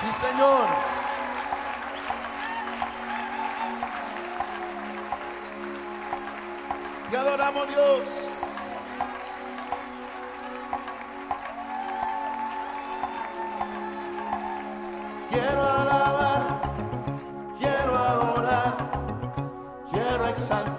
Sí, Señor. Te adoramos, Dios. quiero alabar, quiero adorar, quiero exaltar.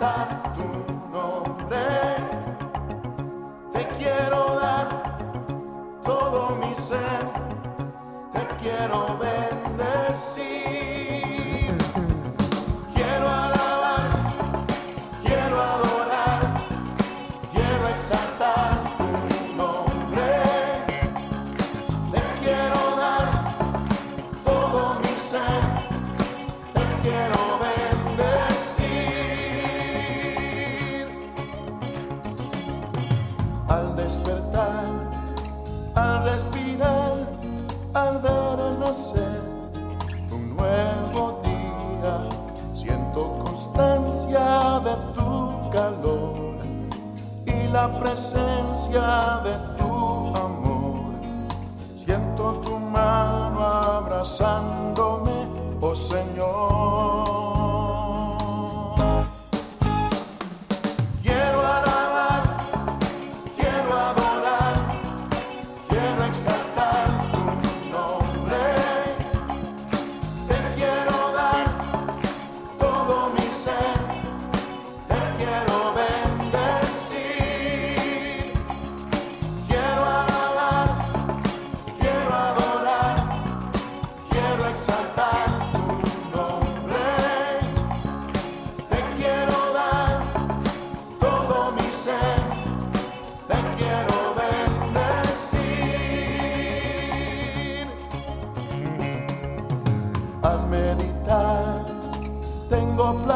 al despertar, al respirar, al ver nacer un nuevo día. Siento constancia de tu calor y la presencia de tu amor. Siento tu mano abrazándome, oh Señor.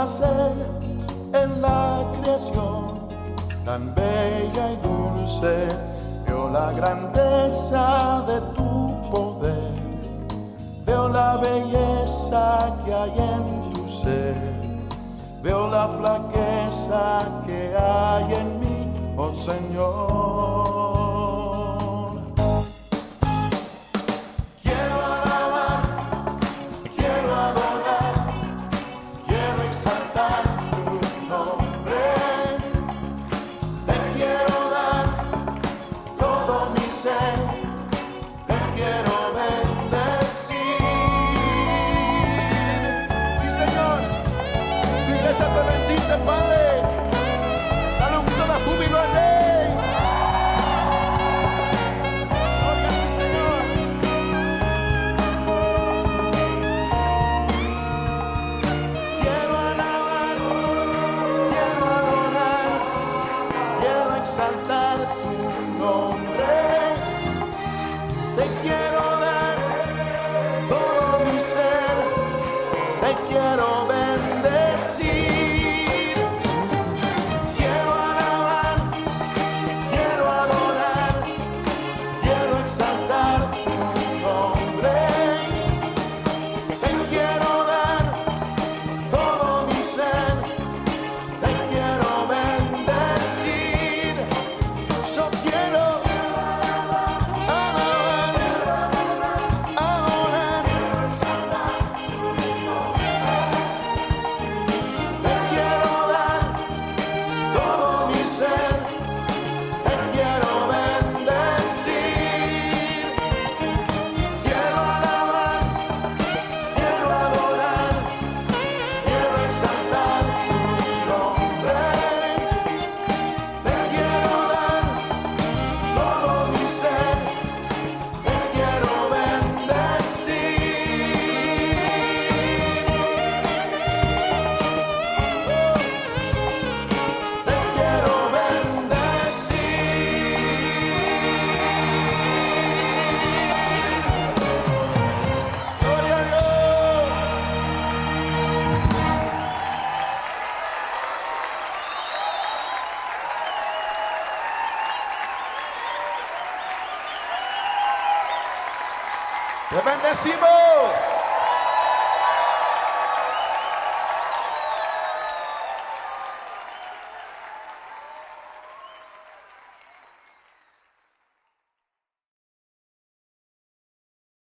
en la creación, tan bella y dulce, veo la grandeza de tu poder, veo la belleza que hay en tu ser, veo la flaqueza que hay en mí, oh Señor. Te quiero bendecir. Sí señor, tu iglesia te bendice padre, la luz toda la a ti, señor, quiero alabar, quiero adorar, quiero exaltar. te quiero ver. Side. Te bendecimos.